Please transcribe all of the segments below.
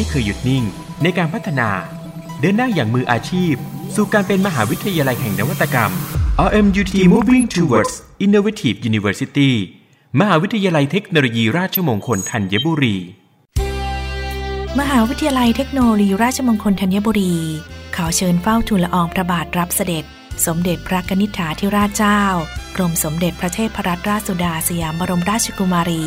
ไม่เคยหยุดนิ่งในการพัฒนา เดินหน้าอย่างมืออาชีพ สู่การเป็นมหาวิทยาลัยแห่งนวัตกรรม RMUT Moving Towards Innovative University มหาวิทยาลัยเทคโนโลยีราชมงคลธัญบุรี มหาวิทยาลัยเทคโนโลยีราชมงคลธัญบุรี ขอเชิญเฝ้าทูลละอองพระบาทรับเสด็จ สมเด็จพระนิษฐาธิราชเจ้า กรมสมเด็จพระเทพรัตนราชสุดาสยามบรมราชกุมารี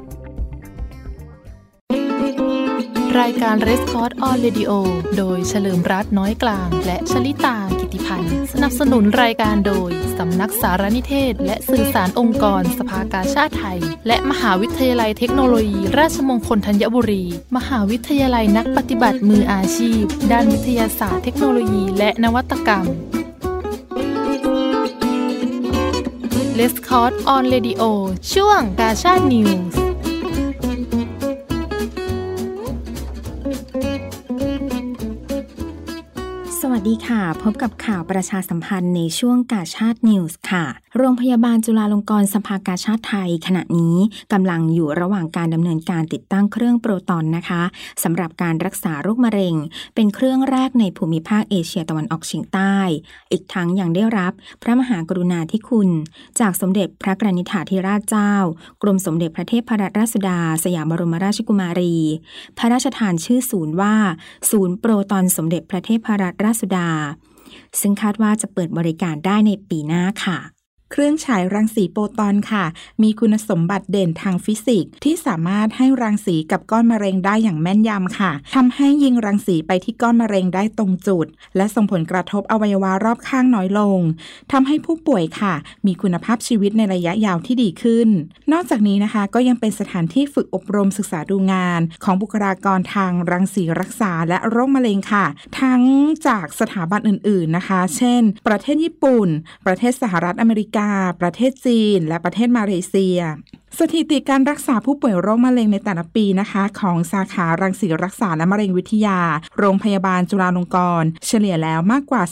รายการ r e s c o r d on Radio โดยเฉลิมรัตน์น้อยกลาง และชลิตากิติพันธ์ สนับสนุนรายการโดย สำนักสารนิเทศ และสื่อสารองค์กรสภากาชาติไทย และมหาวิทยาลัยเทคโนโลยี ราชมงคลธัญบุรี มหาวิทยาลัยนักปฏิบัติมืออาชีพ ด้านวิทยาศาสตร์เทคโนโลยีและนวัตกรรม l e s c o r d on Radio ช่วงกาชาด News สวัสดีค่ะ พบกับข่าวประชาสัมพันธ์ในช่วงกาชาด News ค่ะ โรงพยาบาลจุฬาลงกรณ์สภากาชาดไทย ขณะนี้กำลังอยู่ระหว่างการดำเนินการติดตั้งเครื่องโปรตอนนะคะสำหรับการรักษาโรคมะเร็ง เป็นเครื่องแรกในภูมิภาคเอเชียตะวันออกเฉียงใต้ อีกทั้งยังได้รับพระมหากรุณาธิคุณ จากสมเด็จพระกนิษฐาธิราชเจ้า กรมสมเด็จพระเทพรัตนราชสุดา สยามบรมราชกุมารี พระราชทานชื่อศูนย์ว่า ศูนย์โปรตอนสมเด็จพระเทพรัตนราชสุดา ซึ่งคาดว่าจะเปิดบริการได้ในปีหน้าค่ะ เครื่องฉายรังสีโปรตอนค่ะ มีคุณสมบัติเด่นทางฟิสิกส์ที่สามารถให้รังสีกับก้อนมะเร็งได้อย่างแม่นยำค่ะทำให้ยิงรังสีไปที่ก้อนมะเร็งได้ตรงจุด และส่งผลกระทบอวัยวะรอบข้างน้อยลงทำให้ผู้ป่วยค่ะ มีคุณภาพชีวิตในระยะยาวที่ดีขึ้น นอกจากนี้นะคะก็ยังเป็นสถานที่ฝึกอบรมศึกษาดูงาน ของบุคลากรทางรังสีรักษาและโรคมะเร็งค่ะ ทั้งจากสถาบันอื่น ๆนะคะ เช่น ประเทศญี่ปุ่น ประเทศสหรัฐอเมริกาประเทศจีน และประเทศมาเลเซีย สถิติการรักษาผู้ป่วยโรคมะเร็งในแต่ละปีนะคะ ของสาขารังสีรักษาและมะเร็งวิทยา โรงพยาบาลจุฬาลงกรณ์เฉลี่ยแล้วมากกว่า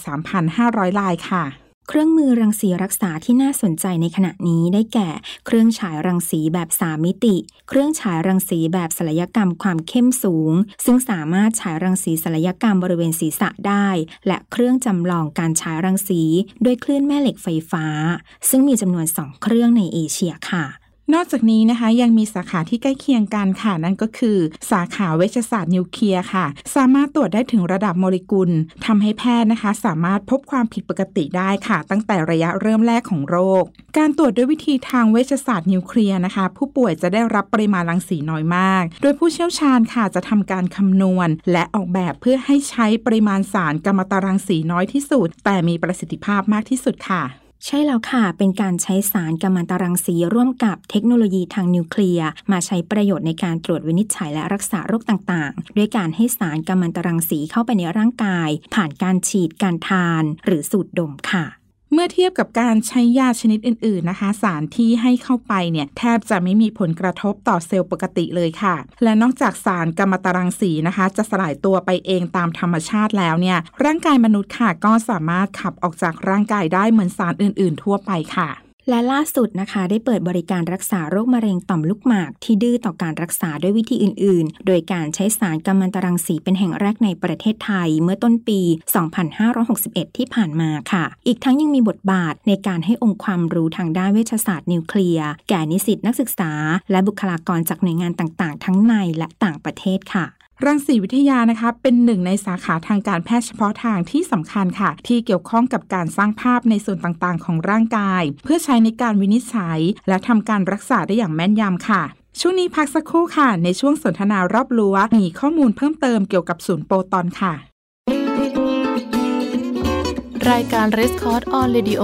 3,500รายค่ะ เครื่องมือรังสีรักษาที่น่าสนใจในขณะนี้ได้แก่ เครื่องฉายรังสีแบบสามมิติ เครื่องฉายรังสีแบบศัลยกรรมความเข้มสูง ซึ่งสามารถฉายรังสีศัลยกรรมบริเวณศีรษะได้ และเครื่องจำลองการฉายรังสี ด้วยคลื่นแม่เหล็กไฟฟ้า ซึ่งมีจำนวนสองเครื่องในเอเชียค่ะ นอกจากนี้นะคะยังมีสาขาที่ใกล้เคียงกันค่ะ นั่นก็คือ สาขาเวชศาสตร์นิวเคลียร์ค่ะ สามารถตรวจได้ถึงระดับโมเลกุลทำให้แพทย์นะคะ สามารถพบความผิดปกติได้ค่ะ ตั้งแต่ระยะเริ่มแรกของโรค การตรวจด้วยวิธีทางเวชศาสตร์นิวเคลียร์นะคะ ผู้ป่วยจะได้รับปริมาณรังสีน้อยมาก โดยผู้เชี่ยวชาญค่ะจะทำการคำนวณ และออกแบบเพื่อให้ใช้ปริมาณสารกัมมันตรังสีน้อยที่สุด แต่มีประสิทธิภาพมากที่สุดค่ะ ใช่แล้วค่ะ เป็นการใช้สารกัมมันตรังสีร่วมกับเทคโนโลยีทางนิวเคลียร์มาใช้ประโยชน์ในการตรวจวินิจฉัยและรักษาโรคต่างๆ ด้วยการให้สารกัมมันตรังสีเข้าไปในร่างกาย ผ่านการฉีดการทาน หรือสูดดมค่ะ เมื่อเทียบกับการใช้ยาชนิดอื่น ๆนะคะ สารที่ให้เข้าไปเนี่ยแทบจะไม่มีผลกระทบต่อเซลล์ปกติเลยค่ะ และนอกจากสารกัมมันตรังสีนะคะ จะสลายตัวไปเองตามธรรมชาติแล้วเนี่ยร่างกายมนุษย์ค่ะก็สามารถขับออกจากร่างกายได้เหมือนสารอื่น ๆ ทั่วไปค่ะ และล่าสุดนะคะ ได้เปิดบริการรักษาโรคมะเร็งต่อมลูกหมาก ที่ดื้อต่อการรักษาด้วยวิธีอื่น ๆ โดยการใช้สารกัมมันตรังสีเป็นแห่งแรกในประเทศไทย เมื่อต้นปี 2561 ที่ผ่านมาค่ะ อีกทั้งยังมีบทบาทในการให้องค์ความรู้ทางด้านเวชศาสตร์นิวเคลียร์ แก่นิสิตนักศึกษา และบุคลากรจากหน่วยงานต่าง ๆ ทั้งในและต่างประเทศค่ะ รังสีวิทยานะคะเป็นหนึ่งในสาขาทางการแพทย์เฉพาะทางที่สำคัญค่ะ ที่เกี่ยวข้องกับการสร้างภาพในส่วนต่างๆ ของร่างกาย เพื่อใช้ในการวินิจฉัย และทำการรักษาได้อย่างแม่นยำค่ะช่วงนี้พักสักครู่ค่ะ ในช่วงสนทนารอบลัวมีข้อมูลเพิ่มเติมเกี่ยวกับศูนย์โปรตอนค่ะ รายการ r e s c o r d on Radio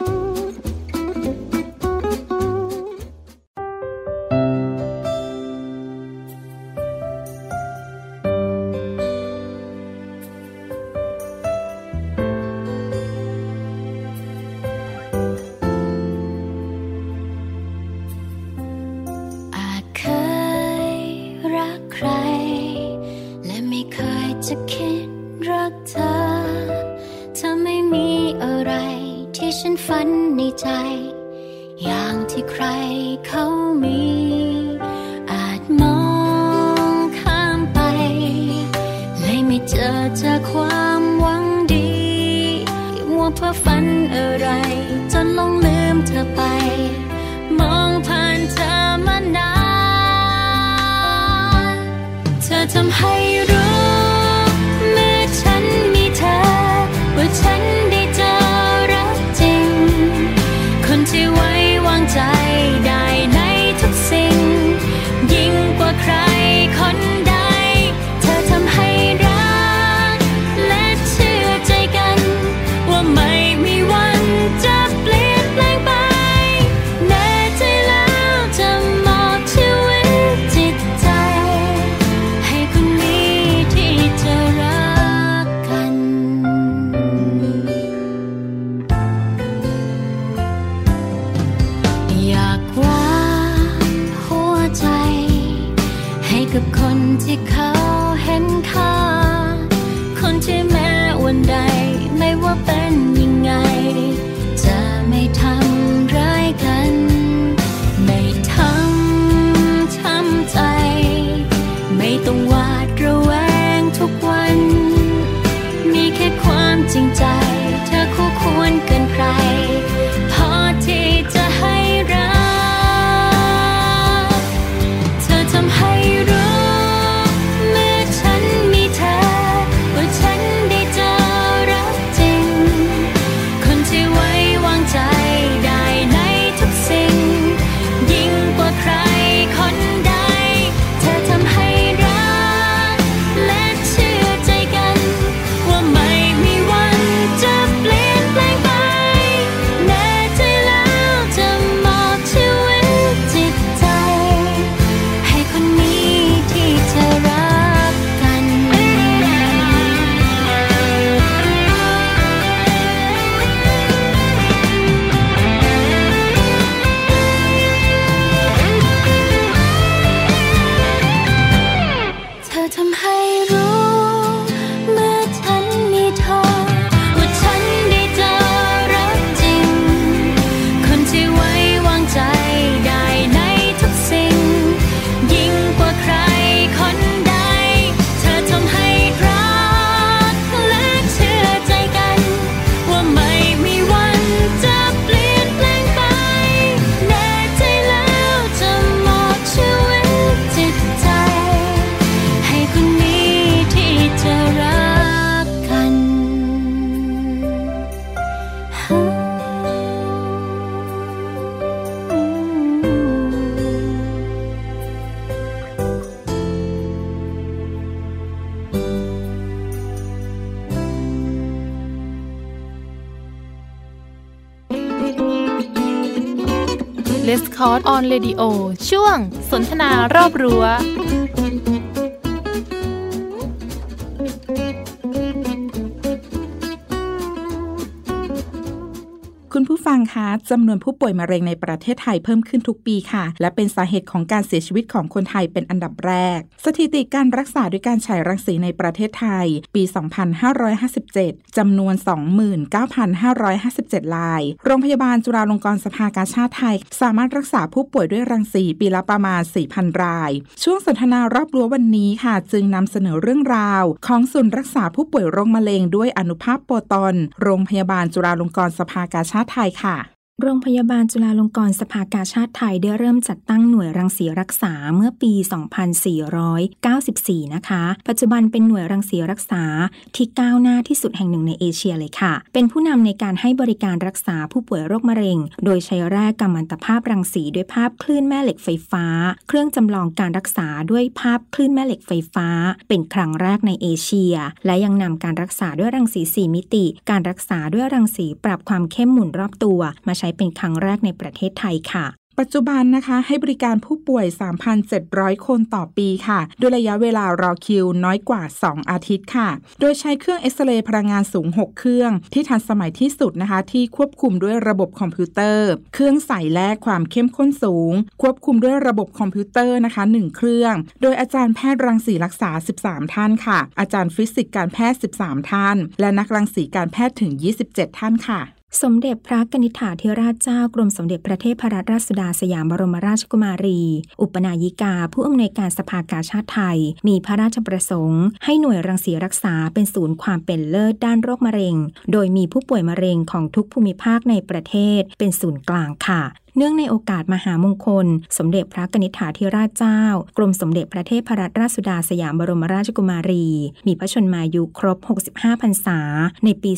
ที่ใครเขา Cross on Radio ช่วงสนทนารอบรั้ว คะจำนวนผู้ป่วยมะเร็งในประเทศไทยเพิ่มขึ้นทุกปีค่ะ และเป็นสาเหตุของการเสียชีวิตของคนไทยเป็นอันดับแรก สถิติการรักษาด้วยการฉายรังสีในประเทศไทย ปี 2557 จำนวน 29,557 ราย โรงพยาบาลจุฬาลงกรณ์สภากาชาติไทย สามารถรักษาผู้ป่วยด้วยรังสีปีละประมาณ 4,000 ราย ช่วงสนทนารอบรั้ววันนี้ค่ะ จึงนำเสนอเรื่องราว ของศูนย์รักษาผู้ป่วยโรคมะเร็งด้วยอนุภาพโปรตอน โรงพยาบาลจุฬาลงกรณ์สภากาชาติไทยค่ะ โรงพยาบาลจุฬาลงกรณ์สภากาชาติไทยได้เริ่มจัดตั้งหน่วยรังสีรักษาเมื่อปี 2494 นะคะ ปัจจุบันเป็นหน่วยรังสีรักษาที่ก้าวหน้าที่สุดแห่งหนึ่งในเอเชียเลยค่ะ เป็นผู้นำในการให้บริการรักษาผู้ป่วยโรคมะเร็ง โดยใช้แร่กัมมันตภาพรังสีด้วยภาพคลื่นแม่เหล็กไฟฟ้า เครื่องจำลองการรักษาด้วยภาพคลื่นแม่เหล็กไฟฟ้า เป็นครั้งแรกในเอเชีย และยังนำการรักษาด้วยรังสี 4 มิติ การรักษาด้วยรังสีปรับความเข้มหมุนรอบตัวมาใช้เป็นครั้งแรกในประเทศไทยค่ะปัจจุบันนะคะให้บริการผู้ป่วย 3,700 คนต่อปีค่ะ ด้วยระยะเวลารอคิวน้อยกว่า 2 อาทิตย์ค่ะ โดยใช้เครื่องเอ็กซเรย์พลังงานสูง 6 เครื่อง ที่ทันสมัยที่สุดนะคะ ที่ควบคุมด้วยระบบคอมพิวเตอร์ เครื่องใส่แร่ความเข้มข้นสูง ควบคุมด้วยระบบคอมพิวเตอร์นะคะ 1 เครื่อง โดยอาจารย์แพทย์รังสีรักษา 13 ท่านค่ะ อาจารย์ฟิสิกส์การแพทย์ 13 ท่าน และนักรังสีการแพทย์ถึง 27 ท่านค่ะ สมเด็จพระกนิษฐาธิราชเจ้ากรมสมเด็จพระเทพรัตนราชสุดาสยามบรมราชกุมารี อุปนายิกา ผู้อำนวยการสภากาชาติไทย มีพระราชประสงค์ ให้หน่วยรังสีรักษาเป็นศูนย์ความเป็นเลิศด้านโรคมะเร็ง โดยมีผู้ป่วยมะเร็งของทุกภูมิภาคในประเทศเป็นศูนย์กลางค่ะ เนื่องในโอกาสมหามงคล สมเด็จพระนิษฐาธิราชเจ้า กรมสมเด็จพระเทพรัตนราชสุดาสยามบรมราชกุมารี มีพระชนมายุครบ 65 พรรษา ในปี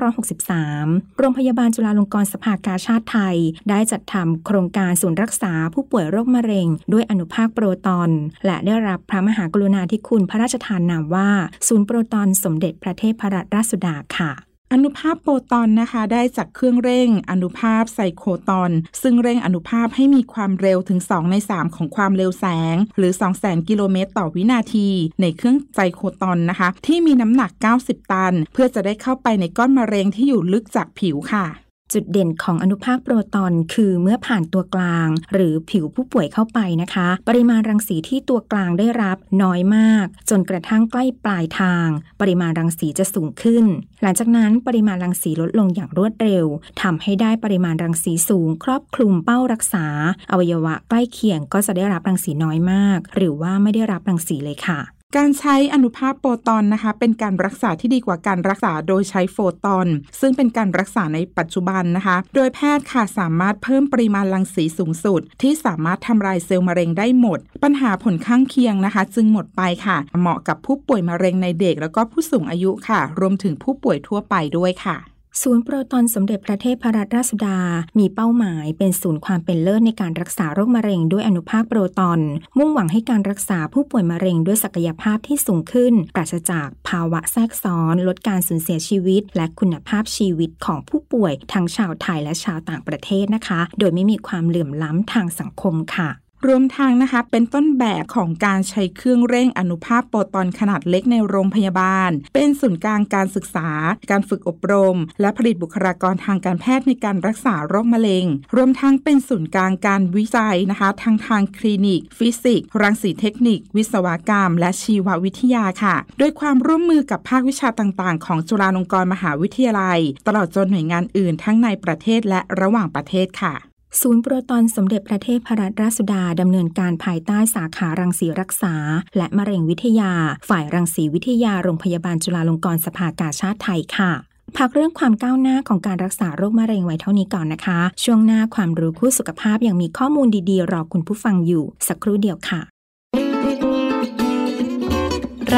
2563 โรงพยาบาลจุฬาลงกรณ์สภากาชาติไทย ได้จัดทำโครงการศูนย์รักษาผู้ป่วยโรคมะเร็ง ด้วยอนุภาคโปรตอน และได้รับพระมหากรุณาธิคุณพระราชทานนามว่า ศูนย์โปรตอนสมเด็จพระเทพรัตนราชสุดาค่ะ อนุภาพโปรตอนนะคะ ได้จากเครื่องเร่งอนุภาพไซโครตอน ซึ่งเร่งอนุภาพให้มีความเร็วถึง 2 ใน 3 ของความเร็วแสง หรือ 2 0 0แสนกิโลเมตรต่อวินาที ในเครื่องไซโครตอนนะคะ ที่มีน้ำหนัก 90 ตัน เพื่อจะได้เข้าไปในก้อนมะเร็งที่อยู่ลึกจากผิวค่ะ จุดเด่นของอนุภาคโปรตอนคือเมื่อผ่านตัวกลาง หรือผิวผู้ป่วยเข้าไปนะคะ ปริมาณรังสีที่ตัวกลางได้รับน้อยมาก จนกระทั่งใกล้ปลายทาง ปริมาณรังสีจะสูงขึ้น หลังจากนั้นปริมาณรังสีลดลงอย่างรวดเร็วทำให้ได้ปริมาณรังสีสูง ครอบคลุมเป้ารักษา อวัยวะใกล้เคียงก็จะได้รับรังสีน้อยมาก หรือว่าไม่ได้รับรังสีเลยค่ะ การใช้อนุภาพโปรตอนนะคะ เป็นการรักษาที่ดีกว่าการรักษาโดยใช้โฟตอน ซึ่งเป็นการรักษาในปัจจุบันนะคะ โดยแพทย์ค่ะสามารถเพิ่มปริมาณรังสีสูงสุด ที่สามารถทำลายเซลล์มะเร็งได้หมด ปัญหาผลข้างเคียงนะคะ จึงหมดไปค่ะ เหมาะกับผู้ป่วยมะเร็งในเด็กแล้วก็ผู้สูงอายุค่ะ รวมถึงผู้ป่วยทั่วไปด้วยค่ะ ศูนย์โปรตอนสมเด็จพระเทพรัตนราชสุดา มีเป้าหมายเป็นศูนย์ความเป็นเลิศในการรักษาโรคมะเร็งด้วยอนุภาคโปรตอน มุ่งหวังให้การรักษาผู้ป่วยมะเร็งด้วยศักยภาพที่สูงขึ้น ปราศจากภาวะแทรกซ้อน ลดการสูญเสียชีวิต และคุณภาพชีวิตของผู้ป่วยทั้งชาวไทยและชาวต่างประเทศนะคะ โดยไม่มีความเหลื่อมล้ำทางสังคมค่ะ รวมทางนะคะเป็นต้นแบบของการใช้เครื่องเร่งอนุภาคโปรตอนขนาดเล็กในโรงพยาบาล เป็นศูนย์กลางการศึกษา การฝึกอบรม และผลิตบุคลากรทางการแพทย์ในการรักษาโรคมะเร็ง รวมทั้งเป็นศูนย์กลางการวิจัยนะคะทางทางคลินิก ฟิสิกส์รังสีเทคนิค วิศวกรรม และชีววิทยาค่ะ โดยความร่วมมือกับภาควิชาต่างๆ ของจุฬาลงกรณ์มหาวิทยาลัย ตลอดจนหน่วยงานอื่นทั้งในประเทศและระหว่างประเทศค่ะ ศูนย์โปรตอนสมเด็จพระเทพรัตนราชสุดาดำเนินการภายใต้สาขารังสีรักษา และมะเร็งวิทยา ฝ่ายรังสีวิทยาโรงพยาบาลจุฬาลงกรณ์สภากาชาติไทยค่ะพักเรื่องความก้าวหน้าของการรักษาโรคมะเร็งไว้เท่านี้ก่อนนะคะ ช่วงหน้าความรู้คู่สุขภาพยังมีข้อมูลดีๆ รอคุณผู้ฟังอยู่ สักครู่เดียวค่ะ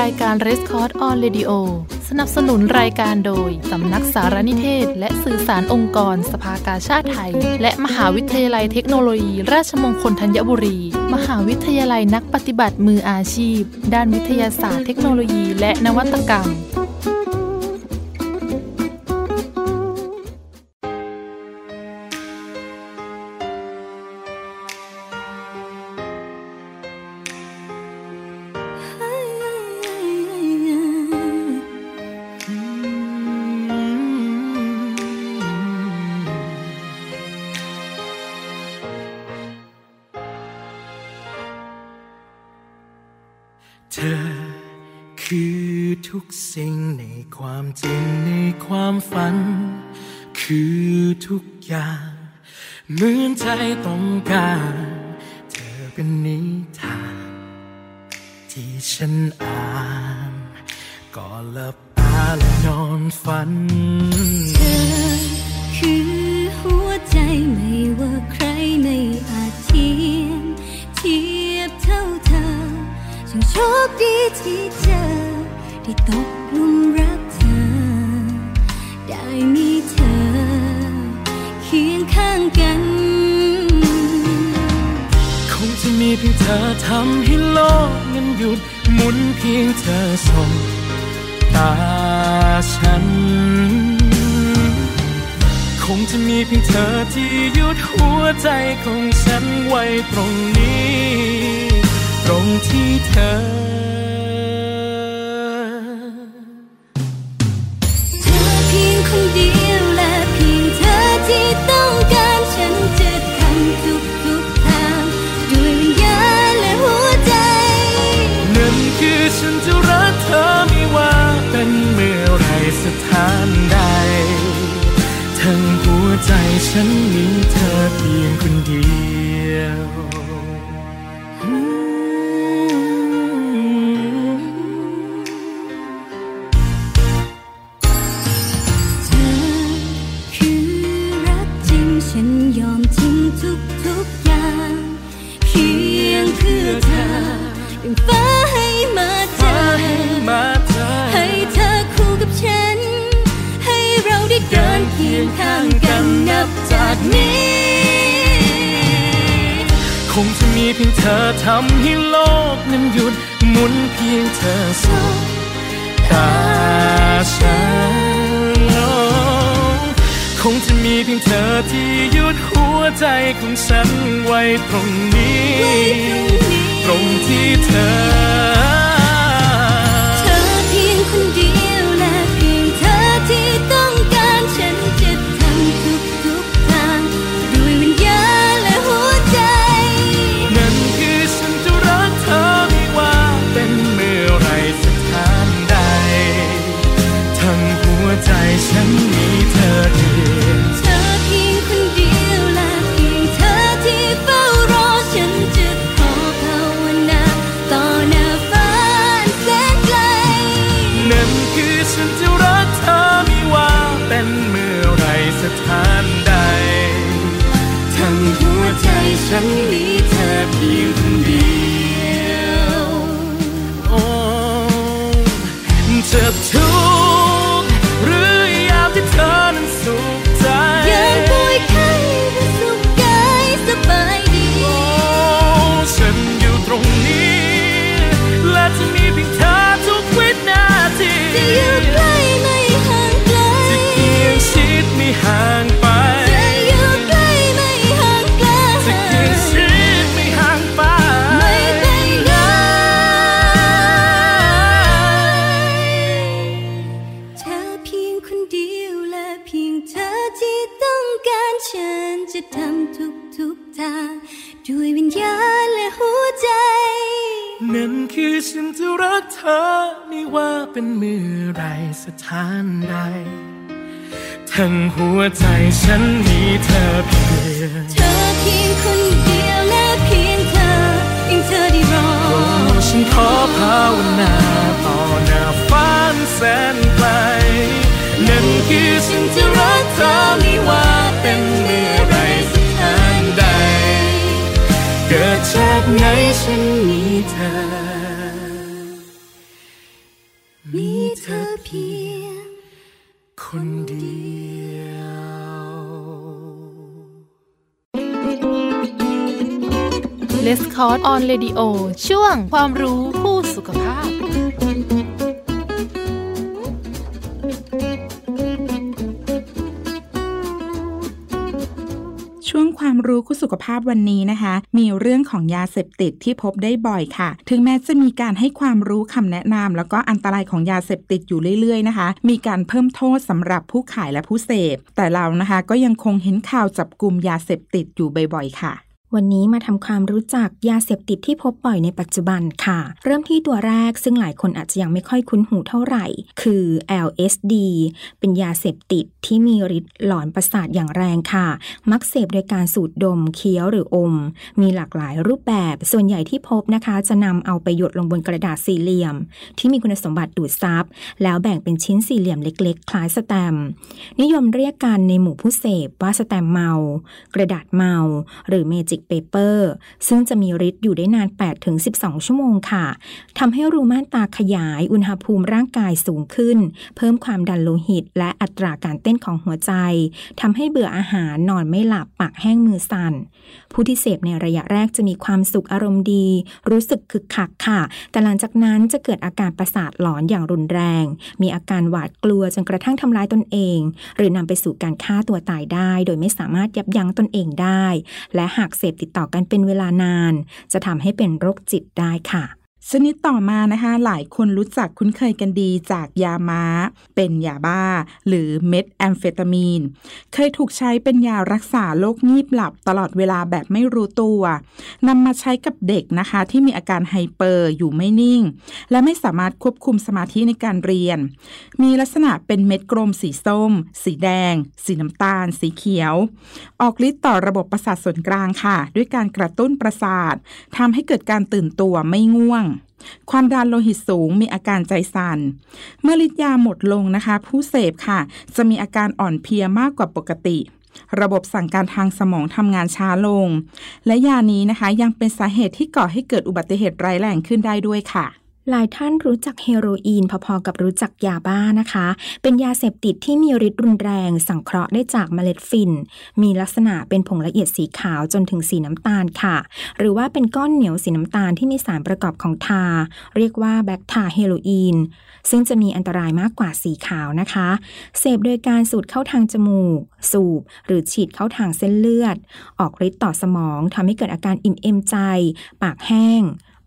รายการ r e s c o r d on Radio สนับสนุนรายการโดย สำนักสารนิเทศ และสื่อสารองค์กร สภากาชาติไทย และมหาวิทยาลัยเทคโนโลยี ราชมงคลธัญบุรี มหาวิทยาลัยนักปฏิบัติมืออาชีพ ด้านวิทยาศาสตร์เทคโนโลยี และนวัตกรรม ใจ ตร ฉันมีเธอ มีเธอเพียงคนเดียว Red Cross on Radio ช่วงความรู้คู่สุขภาพ ช่วงความรู้คู่สุขภาพวันนี้นะคะ มีเรื่องของยาเสพติดที่พบได้บ่อยค่ะ ถึงแม้จะมีการให้ความรู้คำแนะนำแล้วก็อันตรายของยาเสพติดอยู่เรื่อยๆนะคะ มีการเพิ่มโทษสำหรับผู้ขายและผู้เสพ แต่เรานะคะก็ยังคงเห็นข่าวจับกลุ่มยาเสพติดอยู่บ่อยๆค่ะ วันนี้มาทำความรู้จักยาเสพติดที่พบบ่อยในปัจจุบันค่ะ เริ่มที่ตัวแรกซึ่งหลายคนอาจจะยังไม่ค่อยคุ้นหูเท่าไหร่ คือ LSD เป็นยาเสพติดที่มีฤทธิ์หลอนประสาทอย่างแรงค่ะ มักเสพโดยการสูดดม เคี้ยวหรืออม มีหลากหลายรูปแบบ ส่วนใหญ่ที่พบนะคะ จะนำเอาไปหยดลงบนกระดาษสี่เหลี่ยม ที่มีคุณสมบัติดูดซับแล้วแบ่งเป็นชิ้นสี่เหลี่ยมเล็ก ๆ คล้ายสแตมป์นิยมเรียกกันในหมู่ผู้เสพว่าแสตมป์เมา กระดาษเมา หรือ magic paper ซึ่งจะมีฤทธิ์อยู่ได้นาน 8-12 ชั่วโมงค่ะทำให้รูม่านตาขยาย อุณหภูมิร่างกายสูงขึ้น เพิ่มความดันโลหิต และอัตราการเต้นของหัวใจทำให้เบื่ออาหารนอนไม่หลับปากแห้งมือสั่น ผู้ที่เสพในระยะแรกจะมีความสุขอารมณ์ดี รู้สึกคึกคักค่ะ แต่หลังจากนั้นจะเกิดอาการประสาทหลอนอย่างรุนแรง มีอาการหวาดกลัวจนกระทั่งทำร้ายตนเอง หรือนำไปสู่การฆ่าตัวตายได้ โดยไม่สามารถยับยั้งตนเองได้ และหากเสพติดต่อกันเป็นเวลานาน จะทำให้เป็นโรคจิตได้ค่ะ ชนิดต่อมานะคะ หลายคนรู้จักคุ้นเคยกันดีจากยาม้า เป็นยาบ้า หรือเม็ดแอมเฟตามีน เคยถูกใช้เป็นยารักษาโรคงีบหลับตลอดเวลาแบบไม่รู้ตัวนำมาใช้กับเด็กนะคะ ที่มีอาการไฮเปอร์อยู่ไม่นิ่ง และไม่สามารถควบคุมสมาธิในการเรียน มีลักษณะเป็นเม็ดกลมสีส้ม สีแดง สีน้ำตาล สีเขียว ออกฤทธิ์ต่อระบบประสาทส่วนกลางค่ะ ด้วยการกระตุ้นประสาททำให้เกิดการตื่นตัวไม่ง่วง ความดันโลหิตสูงมีอาการใจสั่น เมื่อฤทธิ์ยาหมดลงนะคะ ผู้เสพค่ะ จะมีอาการอ่อนเพลียมากกว่าปกติ ระบบสั่งการทางสมองทำงานช้าลง และยานี้นะคะยังเป็นสาเหตุที่ก่อให้เกิดอุบัติเหตุร้ายแรงขึ้นได้ด้วยค่ะ หลายท่านรู้จักเฮโรอีนพอๆกับรู้จักยาบ้านะคะ เป็นยาเสพติดที่มีฤทธิ์รุนแรง สังเคราะห์ได้จากเมล็ดฟิน มีลักษณะเป็นผงละเอียดสีขาวจนถึงสีน้ำตาลค่ะ หรือว่าเป็นก้อนเหนียวสีน้ำตาลที่มีสารประกอบของทา เรียกว่าแบคทาเฮโรอีน ซึ่งจะมีอันตรายมากกว่าสีขาวนะคะ เสพโดยการสูดเข้าทางจมูก สูบ หรือฉีดเข้าทางเส้นเลือด ออกฤทธิ์ต่อสมองทำให้เกิดอาการอิ่มเอมใจ ปากแห้ง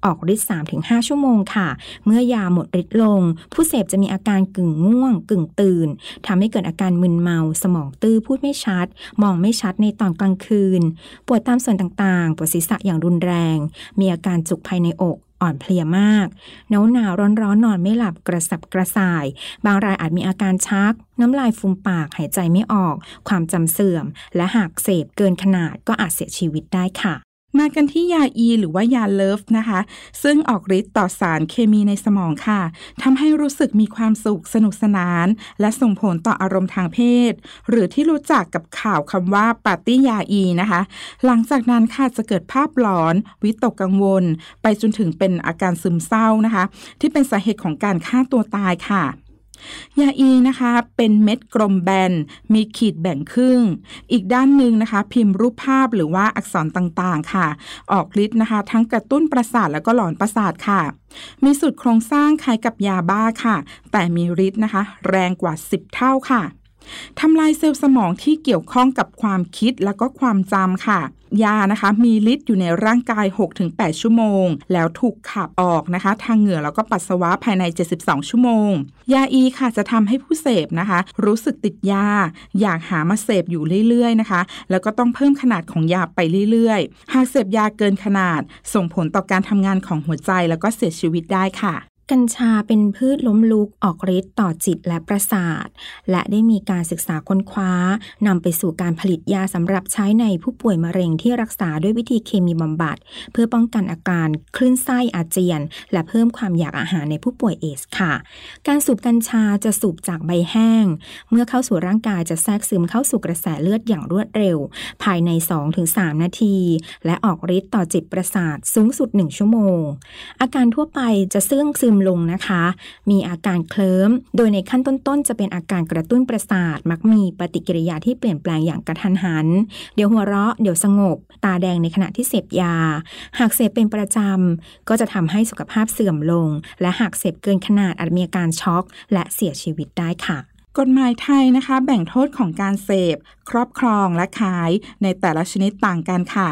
ออกฤทธิ์3-5 ชั่วโมงค่ะ เมื่อยาหมดฤทธิ์ลง ผู้เสพจะมีอาการกึ่งง่วง กึ่งตื่นทำให้เกิดอาการมึนเมา สมองตื้อพูดไม่ชัด มองไม่ชัดในตอนกลางคืน ปวดตามส่วนต่างๆ ปวดศีรษะอย่างรุนแรง มีอาการจุกภายในอกอ่อนเพลียมาก หนาวหนาวร้อนร้อนนอนไม่หลับกระสับกระส่าย บางรายอาจมีอาการชัก น้ำลายฟูมปากหายใจไม่ออก ความจำเสื่อม และหากเสพเกินขนาดก็อาจเสียชีวิตได้ค่ะ มากันที่ยาอีหรือว่ายาเลิฟนะคะ ซึ่งออกฤทธิ์ต่อสารเคมีในสมองค่ะทำให้รู้สึกมีความสุขสนุกสนาน และส่งผลต่ออารมณ์ทางเพศ หรือที่รู้จักกับข่าวคำว่าปาร์ตี้ยาอีนะคะ หลังจากนั้นค่ะจะเกิดภาพหลอน วิตกกังวล ไปจนถึงเป็นอาการซึมเศร้านะคะ ที่เป็นสาเหตุของการฆ่าตัวตายค่ะ ยาอีนะคะเป็นเม็ดกลมแบน มีขีดแบ่งครึ่ง อีกด้านหนึ่งนะคะ พิมพ์รูปภาพหรือว่าอักษรต่างๆค่ะ ออกฤทธิ์นะคะ ทั้งกระตุ้นประสาทแล้วก็หลอนประสาทค่ะ มีสูตรโครงสร้างคล้ายกับยาบ้าค่ะ แต่มีฤทธิ์นะคะ แรงกว่า 10 เท่าค่ะ ทำลายเซลล์สมองที่เกี่ยวข้องกับความคิดแล้วก็ความจำค่ะ ยานะคะมีฤทธิ์อยู่ในร่างกาย 6-8 ชั่วโมง แล้วถูกขับออกนะคะ ทางเหงื่อแล้วก็ปัสสาวะภายใน 72 ชั่วโมง ยาอีค่ะจะทำให้ผู้เสพนะคะ รู้สึกติดยา อยากหามาเสพอยู่เรื่อยๆนะคะ แล้วก็ต้องเพิ่มขนาดของยาไปเรื่อยๆ หากเสพยาเกินขนาด ส่งผลต่อการทำงานของหัวใจแล้วก็เสียชีวิตได้ค่ะ กัญชาเป็นพืชล้มลุกออกฤทธิ์ต่อจิตและประสาท และได้มีการศึกษาค้นคว้านำไปสู่การผลิตยาสำหรับใช้ในผู้ป่วยมะเร็งที่รักษาด้วยวิธีเคมีบำบัด เพื่อป้องกันอาการคลื่นไส้อาเจียน และเพิ่มความอยากอาหารในผู้ป่วยเอสค่ะ การสูบกัญชาจะสูบจากใบแห้ง เมื่อเข้าสู่ร่างกายจะแทรกซึมเข้าสู่กระแสเลือดอย่างรวดเร็ว ภายใน 2-3 นาที และออกฤทธิ์ต่อจิตประสาทสูงสุด 1 ชั่วโมง อาการทั่วไปจะเสื่องซึมลงนะคะ มีอาการเคลิ้ม โดยในขั้นต้นๆ จะเป็นอาการกระตุ้นประสาท มักมีปฏิกิริยาที่เปลี่ยนแปลงอย่างกระทันหัน เดี๋ยวหัวเราะ เดี๋ยวสงบ ตาแดงในขณะที่เสพยา หากเสพเป็นประจำ ก็จะทำให้สุขภาพเสื่อมลง และหากเสพเกินขนาดอาจมีอาการช็อก และเสียชีวิตได้ค่ะ กฎหมายไทยนะคะ แบ่งโทษของการเสพ ครอบครองและขายในแต่ละชนิดต่างกันค่ะ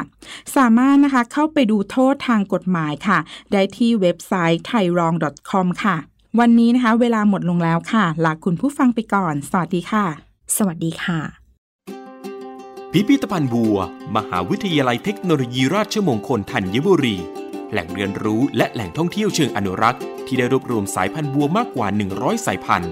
สามารถนะคะเข้าไปดูโทษทางกฎหมายค่ะ ได้ที่เว็บไซต์ thairong.com ค่ะ วันนี้นะคะ เวลาหมดลงแล้วค่ะลาคุณผู้ฟังไปก่อน สวัสดีค่ะ สวัสดีค่ะ พิพิธภัณฑ์บัว มหาวิทยาลัยเทคโนโลยีราชมงคลธัญบุรี แหล่งเรียนรู้และแหล่งท่องเที่ยวเชิงอนุรักษ์ที่ได้รวบรวมสายพันธุ์บัวมากกว่า 100 สายพันธุ์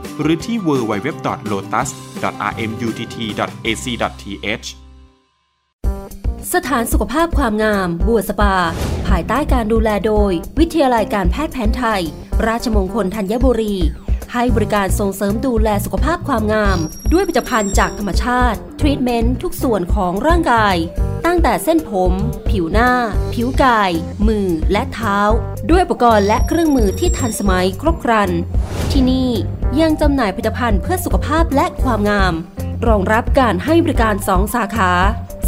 หรือที่ www.lotus.rmutt.ac.th สถานสุขภาพความงาม บัวสปา ภายใต้การดูแลโดย วิทยาลัยการแพทย์แผนไทย ราชมงคลธัญบุรี ให้บริการส่งเสริมดูแลสุขภาพความงาม ด้วยผลิตภัณฑ์จากธรรมชาติ ทรีตเมนต์ทุกส่วนของร่างกาย ตั้งแต่เส้นผม ผิวหน้า ผิวกาย มือและเท้า ด้วยอุปกรณ์และเครื่องมือที่ทันสมัยครบครัน ที่นี่ ยังจำหน่ายผลิตภัณฑ์เพื่อสุขภาพและความงาม รองรับการให้บริการ 2 สาขา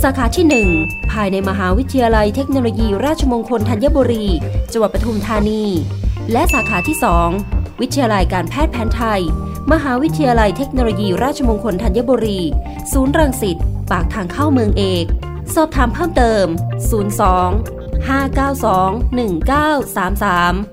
สาขาที่ 1 ภายในมหาวิทยาลัยเทคโนโลยี ราชมงคลธัญบุรีจังหวัดปทุมธานี และสาขาที่ 2 วิทยาลัยการแพทย์แผนไทย มหาวิทยาลัยเทคโนโลยี ราชมงคลธัญบุรี ศูนย์รังสิตปากทางเข้าเมืองเอก สอบถามเพิ่มเติม 02 592 1933